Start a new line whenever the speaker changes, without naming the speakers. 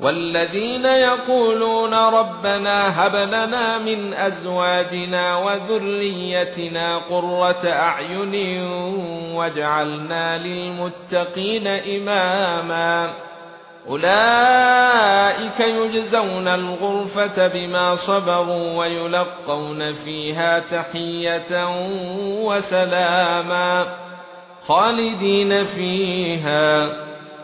والذين يقولون ربنا هب لنا من أزواجنا وذريتنا قرة أعين واجعلنا للمتقين إماما. أولئك يجزون الغرفة بما صبروا ويلقون فيها تحية وسلاما خالدين فيها.